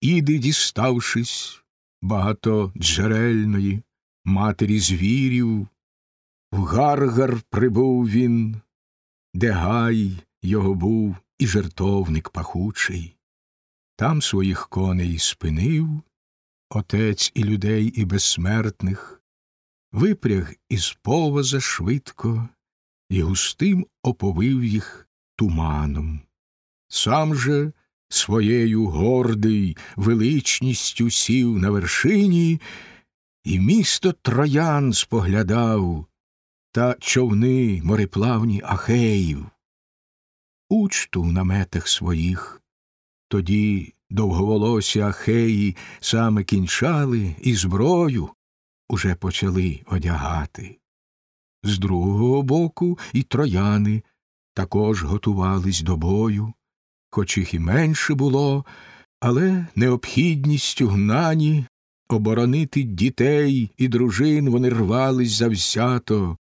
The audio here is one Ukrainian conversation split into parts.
іди діставшись багатоджерельної матері звірів, в гаргар прибув він, де гай його був і жертовник пахучий. Там своїх коней спинив, отець і людей, і безсмертних, випряг із повоза швидко і густим оповив їх туманом. Сам же своєю гордий величністю сів на вершині, і місто троян споглядав та човни мореплавні Ахеїв. Учту в наметах своїх тоді довговолосі Ахеї саме кінчали і зброю уже почали одягати. З другого боку і трояни також готувались до бою, хоч їх і менше було, але необхідністю гнані оборонити дітей і дружин вони рвались завзято,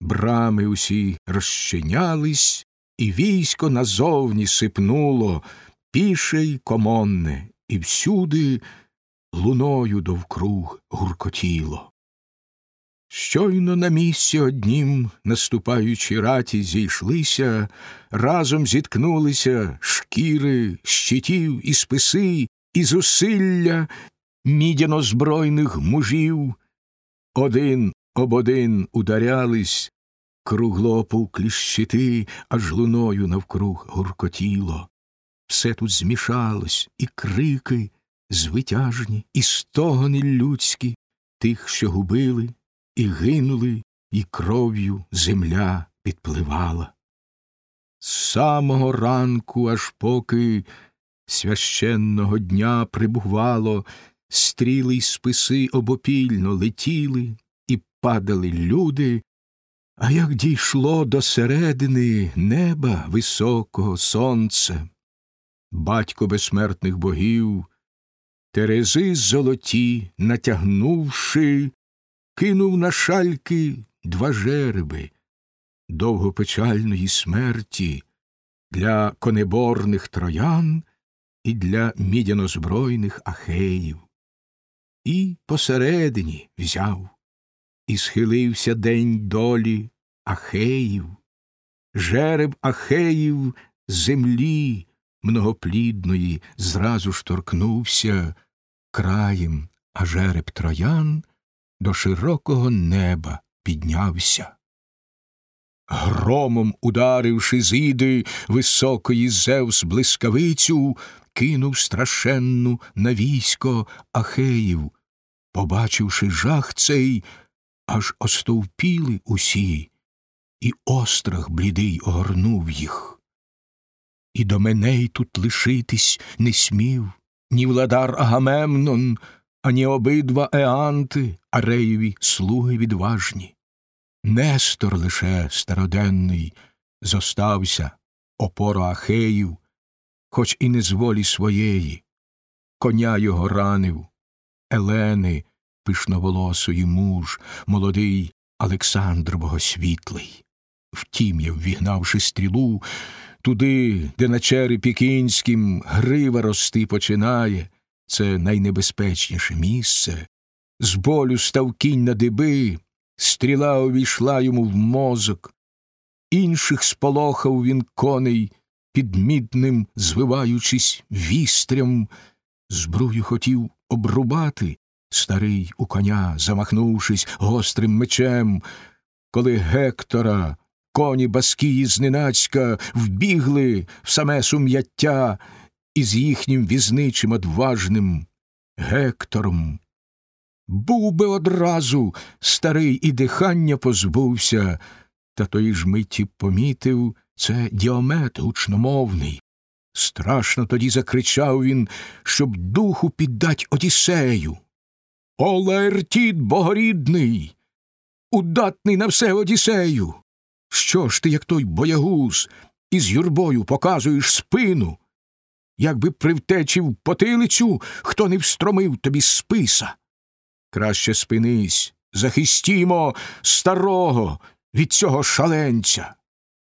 брами усі розчинялись, і військо назовні сипнуло, піше й комонне, і всюди луною довкруг гуркотіло. Щойно на місці однім, наступаючи раті, зійшлися, разом зіткнулися шкіри, щитів і списи, і зусилля мідяно збройних мужів. Один об один ударялись, кругло пуклі щити, аж луною навкруг гуркотіло. Все тут змішалось, і крики звитяжні, і стогони людські, тих, що губили і гинули, і кров'ю земля підпливала. З самого ранку, аж поки священного дня прибувало, стріли й списи обопільно летіли і падали люди, а як дійшло до середини неба високого сонце, батько безсмертних богів, терези золоті, натягнувши, кинув на шальки два жереби довгопечальної смерті для конеборних троян і для мідянозбройних ахеїв. І посередині взяв, і схилився день долі Ахеїв, жереб Ахеїв землі многоплідної зразу ж торкнувся краєм, а жереб троян до широкого неба піднявся. Громом ударивши з іди високої Зевс блискавицю, кинув страшенну на військо Ахеїв. Побачивши жах цей, аж остовпіли усі, і острах блідий огорнув їх. І до мене тут лишитись не смів ні владар Агамемнон, ані обидва еанти, ареєві слуги відважні. Нестор лише староденний зостався опора Ахеїв, хоч і не з волі своєї, коня його ранив, Елени, пишноволосої муж, молодий Олександр Богосвітлий. Втім, я, ввігнавши стрілу, туди, де на черепі кінськім грива рости починає, це найнебезпечніше місце. З болю став кінь на диби, стріла увійшла йому в мозок, інших сполохав він коней, під мідним, звиваючись вістрям, збрую хотів обрубати. Старий у коня, замахнувшись гострим мечем, коли Гектора, коні баскії зненацька вбігли в саме сум'яття із їхнім візничим одважним Гектором. Був би одразу старий і дихання позбувся, та тої ж миті помітив це діомет гучномовний. Страшно тоді закричав він, щоб духу піддать Одіссею. О, Лаертіт богорідний, удатний на все Одіссею. Що ж ти, як той боягуз, із юрбою показуєш спину? Якби при втечі в потилицю хто не встромив тобі списа. Краще спинись, захистімо старого від цього шаленця.